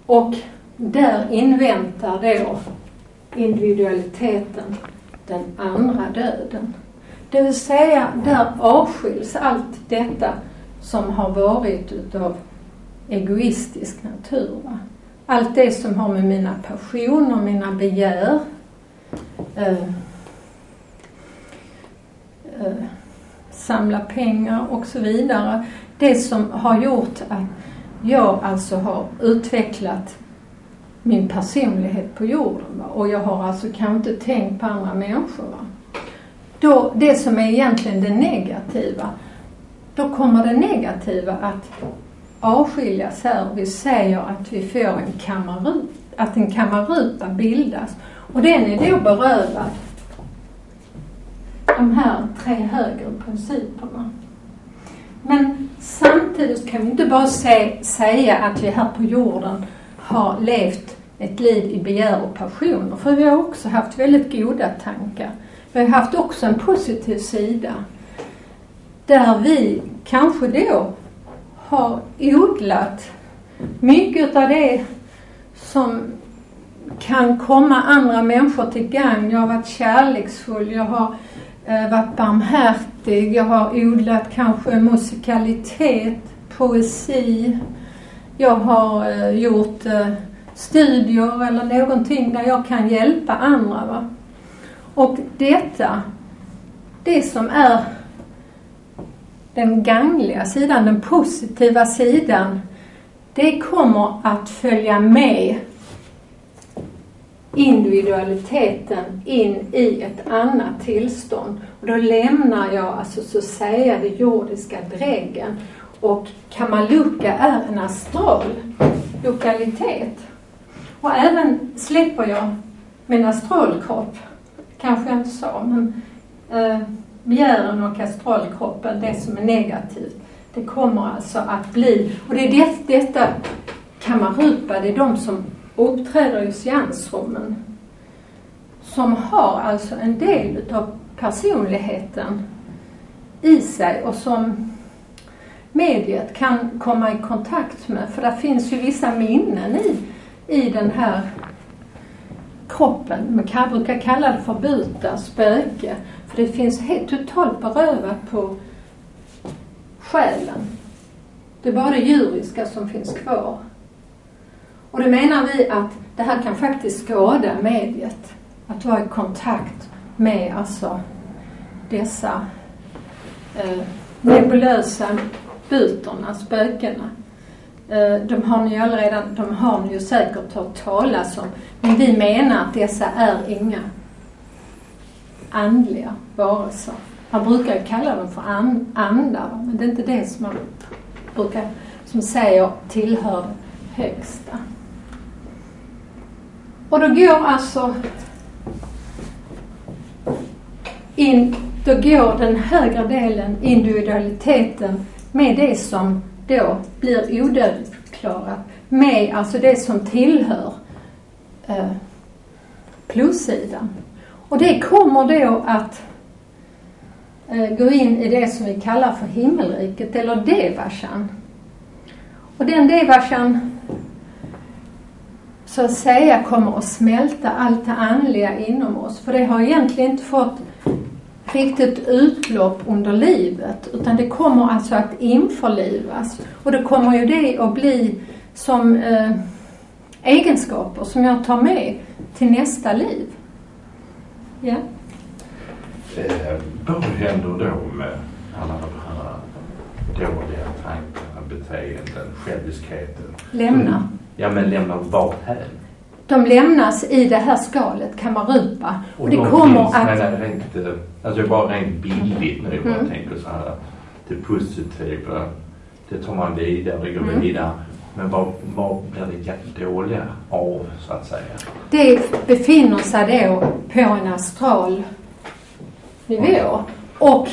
Och där inväntar då individualiteten den andra döden. Det vill säga, där avskiljs allt detta som har varit utav egoistisk natur. Va? Allt det som har med mina passioner, mina begär, eh, eh, samla pengar och så vidare. Det som har gjort att jag alltså har utvecklat min personlighet på jorden. Va? Och jag har alltså kanske inte tänkt på andra människor. Va? Då, det som är egentligen det negativa, då kommer det negativa att avskiljas här. Vi säger att vi får en kamarut, att en kamaruta bildas. Och den är då berövad de här tre högre principerna. Men samtidigt kan vi inte bara se, säga att vi här på jorden har levt ett liv i begär och passioner. För vi har också haft väldigt goda tankar. Vi har haft också en positiv sida. Där vi kanske då har odlat mycket av det som kan komma andra människor till gagn. Jag har varit kärleksfull, jag har eh, varit barmhärtig, jag har odlat kanske musikalitet, poesi. Jag har eh, gjort eh, studier eller någonting där jag kan hjälpa andra. Va? Och detta, det som är den gangliga sidan, den positiva sidan, det kommer att följa med individualiteten in i ett annat tillstånd. Och då lämnar jag alltså så att säga den jordiska dräggen och Kamaluka är en astral lokalitet. Och även släpper jag min astralkropp, kanske jag inte sa, men eh, begären och kastralkroppen, det som är negativt, det kommer alltså att bli, och det är det, detta Kamarupa, det är de som uppträder i seansrummen som har alltså en del utav personligheten i sig och som mediet kan komma i kontakt med. För det finns ju vissa minnen i, i den här kroppen. Man brukar kalla det för buta, spöke. För det finns helt totalt berövat på själen. Det är bara det djuriska som finns kvar. Och det menar vi att det här kan faktiskt skada mediet. Att vara i kontakt med alltså dessa eh, nebulösa butorna, spökena. Eh, de har ni ju redan, de har ni ju säkert hört talas om. Men vi menar att dessa är inga andliga varelser. Man brukar ju kalla dem för and, andar, men det är inte det som man brukar, som säger tillhör det högsta. Och då går alltså in, då går den högre delen, individualiteten, med det som då blir odödligförklarat, med alltså det som tillhör eh, plussidan. Och det kommer då att eh, gå in i det som vi kallar för himmelriket, eller devashan. Och den devashan så att säga kommer att smälta allt det andliga inom oss. För det har egentligen inte fått riktigt utlopp under livet utan det kommer alltså att införlivas. Och det kommer ju det att bli som eh, egenskaper som jag tar med till nästa liv. Ja. Eh, vad händer då med alla de här dåliga tankarna, beteenden, själviskheten? Lämna. Ja, men lämna vart hän? De lämnas i det här skalet, kamarupa. Och, Och det de kommer finns, att... Men rent, eh, alltså bara rent bildligt nu, jag Mm. tänker så här, det positiva, det tar man vidare, det går Mm. vidare. Men vad, vad blir det dåliga av så att säga? Det befinner sig då på en astral nivå. Och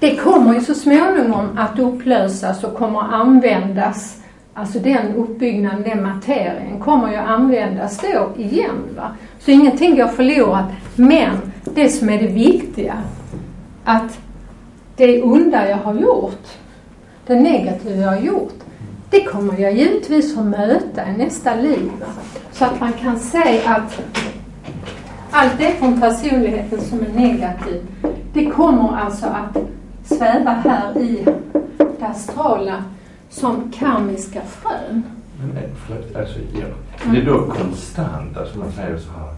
det kommer ju så småningom att upplösas och kommer användas Alltså den uppbyggnaden, den materien kommer ju användas då igen. Va? Så ingenting går förlorat. Men det som är det viktiga, att det onda jag har gjort, det negativa jag har gjort, det kommer jag givetvis att möta i nästa liv. Så att man kan säga att allt det från personligheten som är negativt, det kommer alltså att sväva här i det astrala som karmiska frön. Men eh, förlåt, alltså, ja. Det är då konstant, alltså man säger så här.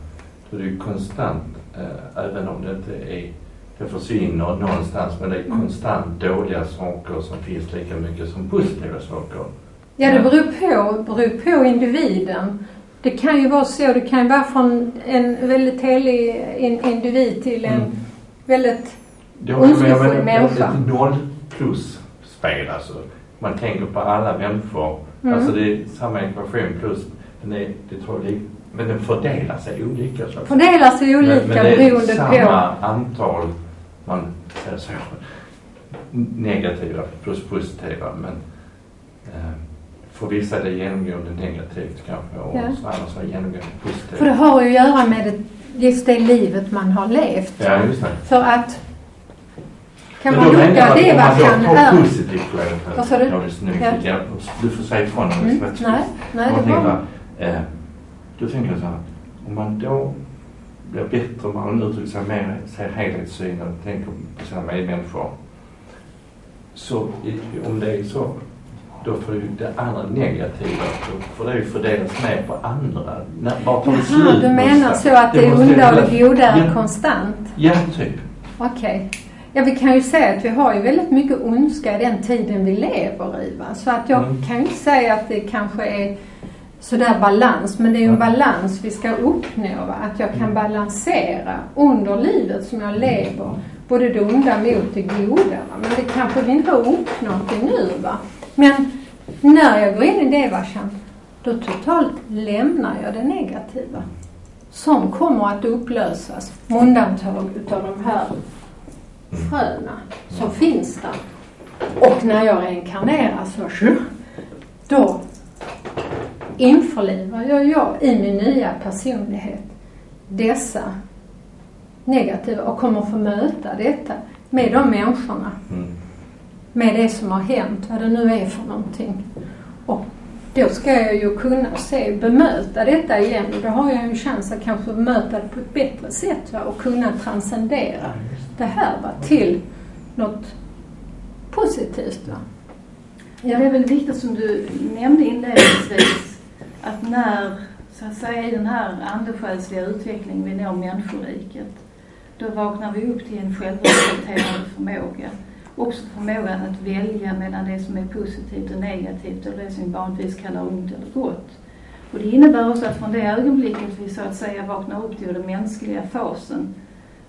Så det är konstant, eh, även om det inte är, det försvinner någonstans, men det är konstant dåliga saker som finns lika mycket som positiva saker. Ja, det beror på, beror på individen. Det kan ju vara så, det kan ju vara från en väldigt helig individ till en mm. väldigt ondskefull människa. Ett noll plus spel alltså man tänker på alla människor. Mm. Alltså det är samma ekvation plus, men det, det tror jag, men den fördelar sig olika. Så. Fördelar sig olika men, men det är samma antal, man säger så, negativa plus positiva. Men eh, för vissa är det genomgående negativt kanske och ja. så är det genomgående positivt. För det har ju att göra med det, just det livet man har levt. Ja, just det. För att kan man locka det vad kan är? positivt Vad sa du? Ja. Du får säga ifrån om mm. Nej, nej det var... Eh, då tänker jag så här, om man då blir bättre, om man uttrycker sig mer, ser helhetssyn och tänker på sina medmänniskor. Så om det är så, då får ju det andra negativa, får det ju fördelas mer på andra. När, var tar det slut? Du menar så att det, onda och det goda är ja, konstant? Ja, typ. Okej. Okay. Ja, vi kan ju säga att vi har ju väldigt mycket ondska i den tiden vi lever i. Va? Så att jag mm. kan ju inte säga att det kanske är sådär balans, men det är ju en balans vi ska uppnå. Va? Att jag kan mm. balansera under livet som jag lever, både det onda mot det goda. Va? Men det kanske vi inte har uppnått nu. Va? Men när jag går in i det, Vashan, då totalt lämnar jag det negativa. Som kommer att upplösas med undantag utav de här fröna som finns där. Och när jag reinkarnerar så, då införlivar jag, jag i min nya personlighet dessa negativa och kommer få möta detta med de människorna. Mm. Med det som har hänt, vad det nu är för någonting. Och då ska jag ju kunna se, bemöta detta igen och då har jag en chans att kanske bemöta det på ett bättre sätt va? och kunna transcendera det här va? till något positivt. Va? Ja, det är väl viktigt som du nämnde inledningsvis att när, så att säga, i den här andesjälsliga utvecklingen vi når människoriket, då vaknar vi upp till en självreflekterande förmåga också förmågan att välja mellan det som är positivt och negativt eller det som vi vanligtvis kallar ont eller gott. Och det innebär också att från det ögonblicket vi så att säga vaknar upp till den mänskliga fasen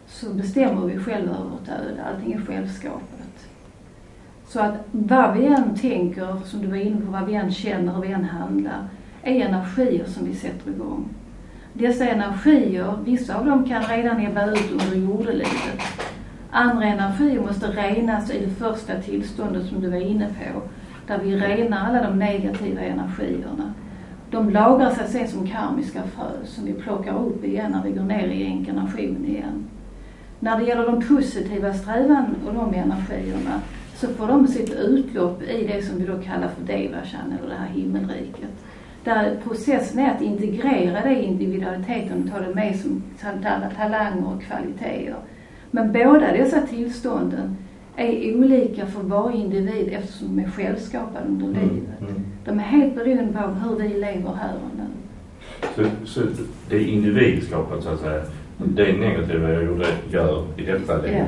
så bestämmer vi själva över vårt öde. Allting är självskapat. Så att vad vi än tänker, som du var inne på, vad vi än känner, hur vi än handlar, är energier som vi sätter igång. Dessa energier, vissa av dem kan redan ebba ut under jordelivet Andra energier måste renas i det första tillståndet som du var inne på. Där vi renar alla de negativa energierna. De lagrar sig sen som karmiska frö som vi plockar upp igen när vi går ner i inkarnation igen. När det gäller de positiva strävan och de energierna så får de sitt utlopp i det som vi då kallar för devashan, eller det här himmelriket. Där processen är att integrera det i individualiteten och ta det med som talanger och kvaliteter. Men båda dessa tillstånden är olika för varje individ eftersom de är självskapade under mm. livet. Mm. De är helt beroende av hur vi lever här och nu. Så, så det är individskapet så att säga, det negativa jag gjorde, gör i detta liv. Yeah.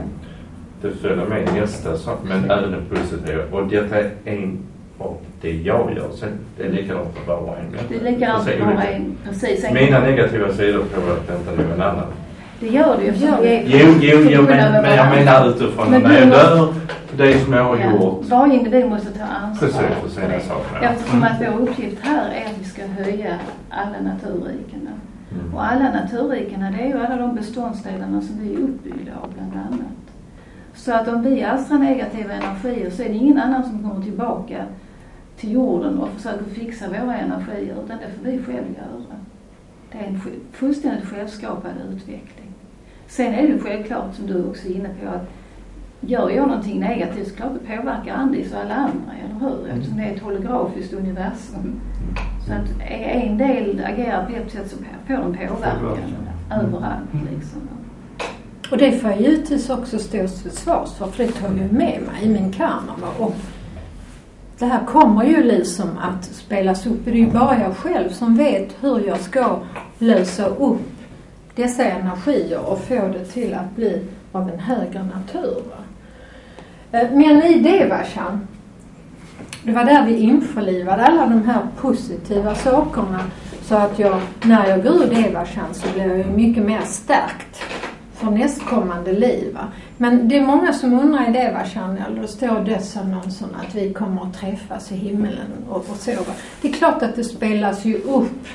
Det följer med nästa sak, men även det positiva. Och detta är en av det jag gör. Sen det är likadant för var och en. Det är likadant för var och en, precis. Mina negativa sidor påverkar inte någon annan. Det gör det ju. Vi är- Jo, jo, jo, men, men jag menar utifrån Men när jag du- dör, det som jag har Ja, gjort. varje individ måste ta ansvar Precis, för sina det. saker. ja. Eftersom att vår uppgift här är att vi ska höja alla naturrikena. Mm. Och alla naturrikena det är ju alla de beståndsdelarna som vi är uppbyggda av bland annat. Så att om vi alstrar negativa energier så är det ingen annan som kommer tillbaka till jorden och försöker fixa våra energier utan det får vi själva göra. Det är en fullständigt självskapad utveckling. Sen är det självklart som du också är inne på att gör jag någonting negativt så klart det påverkar Andis och alla andra, eller hur? Eftersom det är ett holografiskt universum. Så att en del agerar på ett sätt så får de påverkan överallt liksom. Och det får jag givetvis också stå till svars för, för det tar jag med mig i min karma. Och det här kommer ju liksom att spelas upp. Det är ju bara jag själv som vet hur jag ska lösa upp dessa energier och få det till att bli av en högre natur. Eh, men i Devashan, det var där vi införlivade alla de här positiva sakerna så att jag, när jag går ur Devashan så blir jag ju mycket mer stärkt för nästkommande liv. Va? Men det är många som undrar i Devashan, eller det står i dödsannonsen att vi kommer att träffas i himmelen och, och så. Va? Det är klart att det spelas ju upp.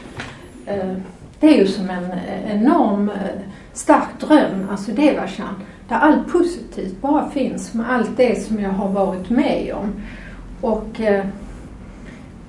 Eh, det är ju som en eh, enorm eh, stark dröm, alltså Devashan, där allt positivt bara finns med allt det som jag har varit med om. Och eh,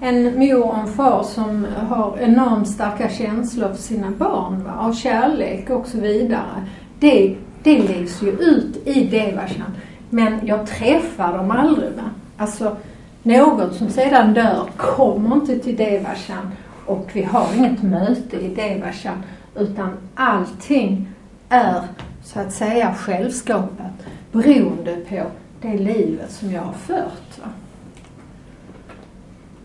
en mor och en far som har enormt starka känslor för sina barn, va? av kärlek och så vidare. Det, det levs ju ut i Devashan. Men jag träffar dem aldrig. Va? Alltså, någon som sedan dör kommer inte till Devashan och vi har inget möte i Devashan utan allting är så att säga självskapat beroende på det livet som jag har fört. Va?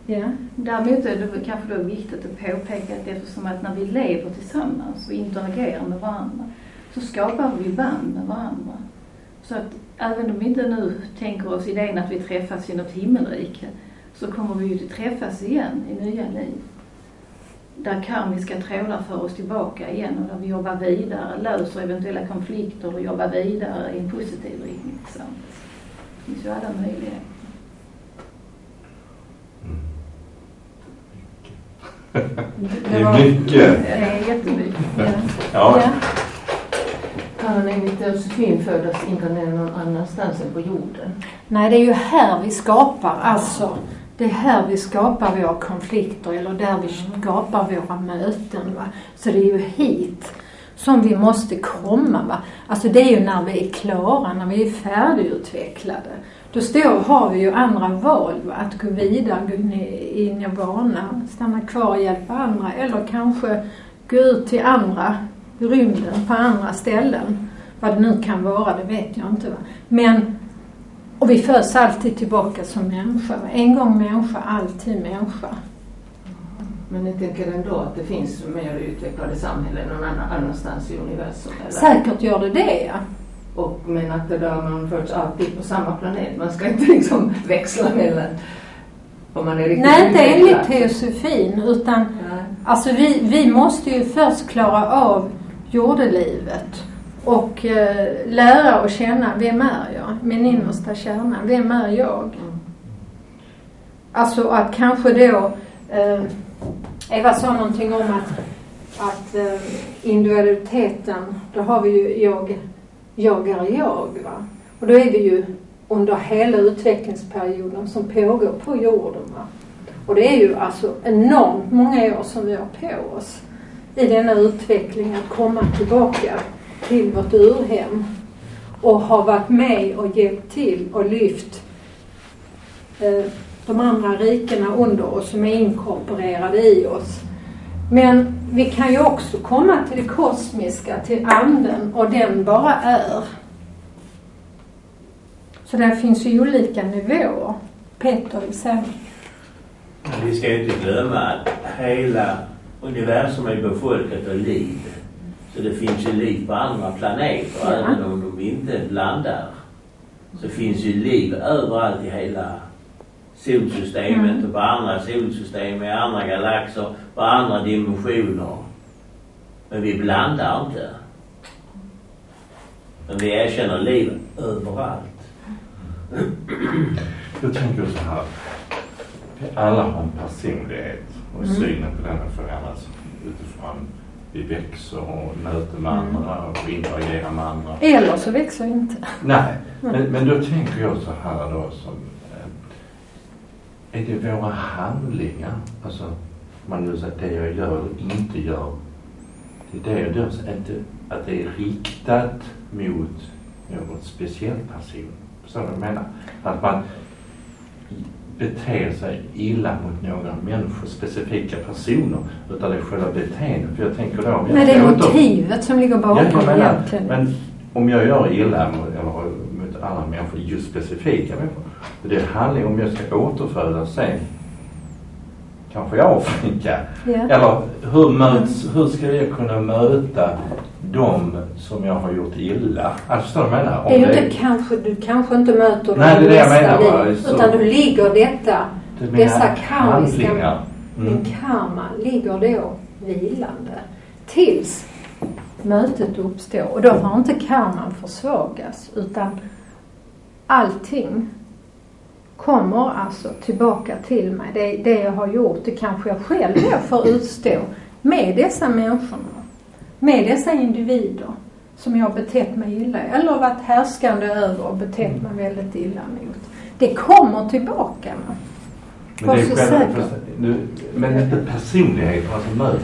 Ja. Däremot är det kanske då viktigt att påpeka att eftersom att när vi lever tillsammans och interagerar med varandra så skapar vi band med varandra. Så att även om vi inte nu tänker oss idén att vi träffas i något himmelrike så kommer vi ju att träffas igen i nya liv. Där karmiska trådar för oss tillbaka igen och där vi jobbar vidare, löser eventuella konflikter och jobbar vidare i en positiv riktning tillsammans. Det finns ju alla möjligheter. Det är mycket. Det är jättemycket. Ja. Ja. Ja. Kan enligt Josefin födas inkarnerad någon annanstans än på jorden? Nej, det är ju här vi skapar, alltså. Det är här vi skapar våra konflikter eller där vi skapar våra möten. Va? Så det är ju hit som vi måste komma. Va? Alltså det är ju när vi är klara, när vi är färdigutvecklade. Då står, har vi ju andra val. Va? Att gå vidare, gå in i, nirvana, stanna kvar och hjälpa andra. Eller kanske gå ut till andra, rymden, på andra ställen. Vad det nu kan vara, det vet jag inte. Va? Men och vi föds alltid tillbaka som människa. En gång människa, alltid människa. Men jag tänker ändå att det finns mer utvecklade samhällen någon annan, annanstans i universum. Eller? Säkert gör det det, ja. Och, men att det där man föds alltid på samma planet. Man ska inte liksom växla mellan om man är riktigt Nej, inte enligt teosofin, utan Nej. alltså vi, vi måste ju först klara av jordelivet och eh, lära och känna, vem är jag? Min innersta kärna, vem är jag? Mm. Alltså att kanske då, eh, Eva sa någonting om att, att eh, individualiteten, då har vi ju jag, jag är jag va. Och då är vi ju under hela utvecklingsperioden som pågår på jorden va. Och det är ju alltså enormt många år som vi har på oss i denna utveckling att komma tillbaka till vårt urhem och har varit med och hjälpt till och lyft eh, de andra rikena under oss som är inkorporerade i oss. Men vi kan ju också komma till det kosmiska, till anden och den bara är. Så där finns ju olika nivåer. Peter vill säga. Vi ska ju inte glömma att hela universum är befolkat av liv. Så det finns ju liv på andra planeter Ja. även om de inte landar. Så finns ju liv överallt i hela solsystemet Mm. och på andra solsystem, i andra galaxer, på andra dimensioner. Men vi blandar inte. Men vi erkänner liv överallt. Jag tänker så här. Alla har en personlighet och Mm. synen på den förändras utifrån vi växer och möter med Mm. andra och interagerar med andra. Eller så växer vi inte. Nej, Mm. men, men då tänker jag så här då som eh, är det våra handlingar, alltså man nu säger det jag gör eller inte gör. Det är det jag gör, inte att det är riktat mot någon speciell person. Förstår du vad jag menar? Att man beter sig illa mot några människor, specifika personer, utan det är själva beteendet. För jag tänker då... jag Men det är motivet som ligger Ja, bakom jag menar, egentligen. men om jag gör illa mot, eller mot andra människor, just specifika människor. Det handlar ju om jag ska återfödas sen. Kanske i Afrika. Ja. Eller hur, möts, hur ska jag kunna möta dem som jag har gjort illa? Alltså förstår du vad jag menar? Om Det är ju det- inte kanske, du kanske inte möter dem Nej, det är det jag menar, liv. Så- Utan då ligger detta, det dessa karmiska handlingar. Mm. karma ligger då vilande. Tills mötet uppstår. Och då får inte karman försvagas utan allting kommer alltså tillbaka till mig. Det, det jag har gjort, det kanske jag själv då får utstå med dessa människorna. Med dessa individer som jag har betett mig illa eller varit härskande över och betett mig väldigt illa mot. Det kommer tillbaka. Va? Men, det är själva, du, men inte personligheterna som möter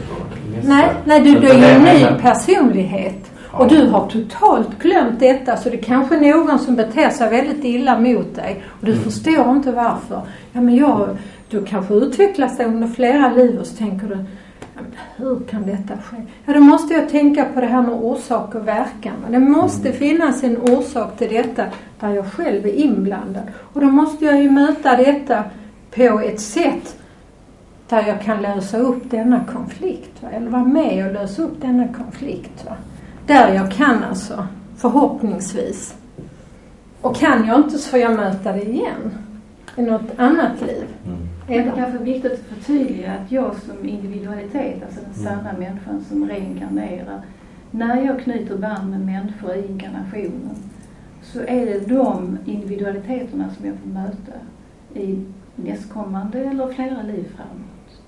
nästa. Nej, nej du, du är en ny personlighet. Ja. Och du har totalt glömt detta så det kanske är någon som beter sig väldigt illa mot dig och du Mm. förstår inte varför. Ja men jag, du kanske utvecklas under flera liv och så tänker du hur kan detta ske? Ja då måste jag tänka på det här med orsak och verkan. Det måste Mm. finnas en orsak till detta där jag själv är inblandad. Och då måste jag ju möta detta på ett sätt där jag kan lösa upp denna konflikt. Va? Eller vara med och lösa upp denna konflikt. Va? Där jag kan alltså, förhoppningsvis. Och kan jag inte så får jag möta det igen. I något annat liv. Mm. Det är kanske viktigt att förtydliga att jag som individualitet, alltså den sanna människan som reinkarnerar, när jag knyter band med människor i inkarnationen så är det de individualiteterna som jag får möta i nästkommande eller flera liv framåt.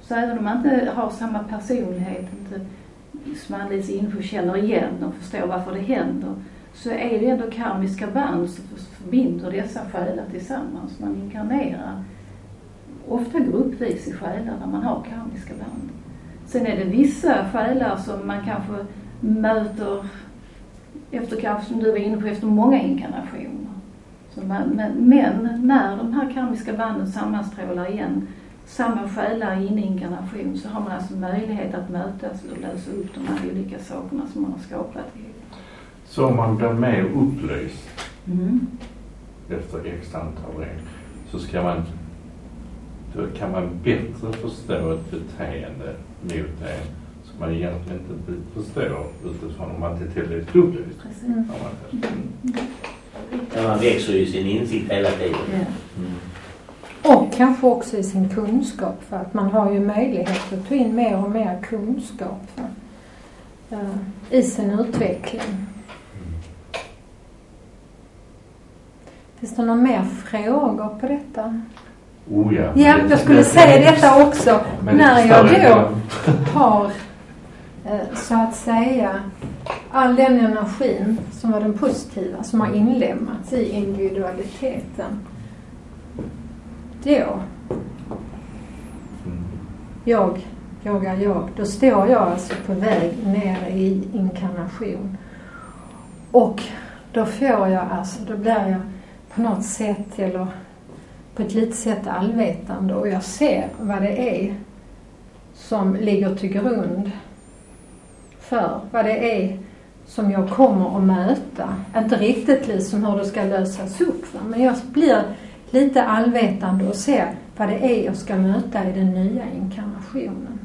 Så även om man inte har samma personlighet, inte som anleds info känner igen och förstår varför det händer, så är det ändå karmiska band som förbinder dessa själar tillsammans. Man inkarnerar ofta gruppvis i själar där man har karmiska band. Sen är det vissa själar som man kanske möter efter, kanske som du var inne på, efter många inkarnationer. Man, men, men när de här karmiska banden sammanstrålar igen, samma själar inne i inkarnation, så har man alltså möjlighet att mötas och lösa upp de här olika sakerna som man har skapat. Så om man blir mer upplyst Mm. efter x antal år så ska man, då kan man bättre förstå ett beteende mot en som man egentligen inte förstår utifrån om man inte är tillräckligt upplyst. Mm. Om man växer ju sin insikt hela tiden. Ja. Mm. Och kanske också i sin kunskap för att man har ju möjlighet att ta in mer och mer kunskap va? Eh, i sin utveckling. Finns det några mer frågor på detta? Oh ja. Ja, jag skulle säga detta också. När jag då har eh, så att säga all den energin som var den positiva som har inlemmats i individualiteten. Då, jag, jag är jag, då står jag alltså på väg ner i inkarnation. Och då får jag alltså, då blir jag på något sätt eller på ett litet sätt allvetande och jag ser vad det är som ligger till grund för vad det är som jag kommer att möta. Inte riktigt liksom hur det ska lösas upp va? men jag blir lite allvetande och ser vad det är jag ska möta i den nya inkarnationen.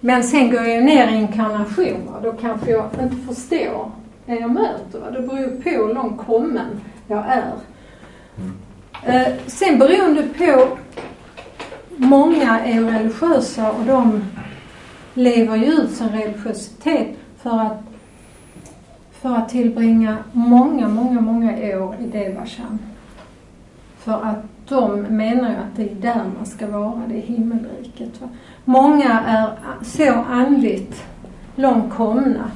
Men sen går jag ju ner i inkarnationer då kanske jag inte förstår det jag möter. Va? Det beror ju på hur långt kommen jag är. Eh, sen beroende på Många är religiösa och de lever ju ut sin religiositet för att, för att tillbringa många, många, många år i Devachan. För att de menar ju att det är där man ska vara, det är himmelriket. Va? Många är så andligt långt komna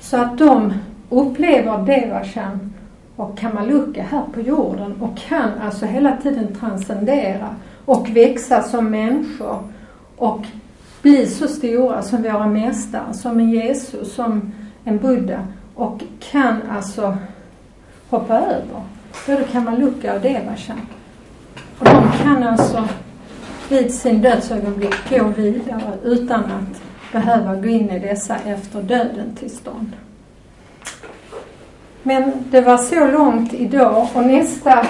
så att de upplever Devashan och Kamaluka här på jorden och kan alltså hela tiden transcendera och växa som människor och bli så stora som våra mästare, som en Jesus, som en Buddha och kan alltså hoppa över både Kamaluka och Devashan. Och de kan alltså vid sin dödsögonblick gå vidare utan att behöva gå in i dessa efter döden tillstånd. Men det var så långt idag och nästa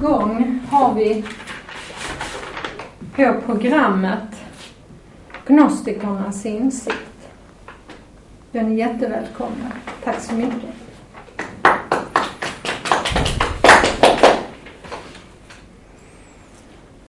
gång har vi på programmet Gnostikernas insikt. Den är jättevälkommen. Tack så mycket.